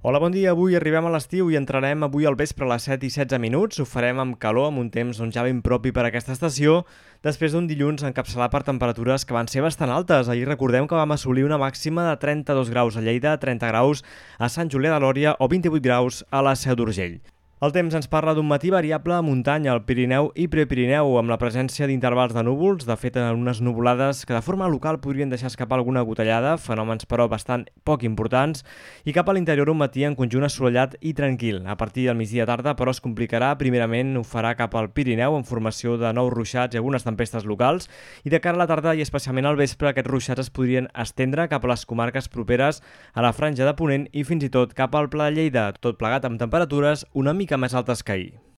Hola, bon dia. Avui arribem a l'estiu i entrarem avui al vespre a les 7 i 16 minuts. Ho farem amb calor, amb un temps doncs, ja ben propi per a aquesta estació, després d'un dilluns encapçalat per temperatures que van ser bastant altes. Ahir recordem que vam assolir una màxima de 32 graus a Lleida, 30 graus a Sant Julià de Lòria o 28 graus a la Seu d'Urgell. El temps ens parla d'un matí variable a muntanya, al Pirineu i Prepirineu, amb la presència d'intervals de núvols, de fet en unes nuvolades que de forma local podrien deixar escapar alguna gotellada, fenòmens però bastant poc importants, i cap a l'interior un matí en conjunt assolellat i tranquil. A partir del migdia tarda, però es complicarà, primerament ho farà cap al Pirineu en formació de nous ruixats i algunes tempestes locals, i de cara a la tarda i especialment al vespre aquests ruixats es podrien estendre cap a les comarques properes a la franja de Ponent i fins i tot cap al Pla de Lleida, tot plegat amb temperatures una mica mica més altes que ahir.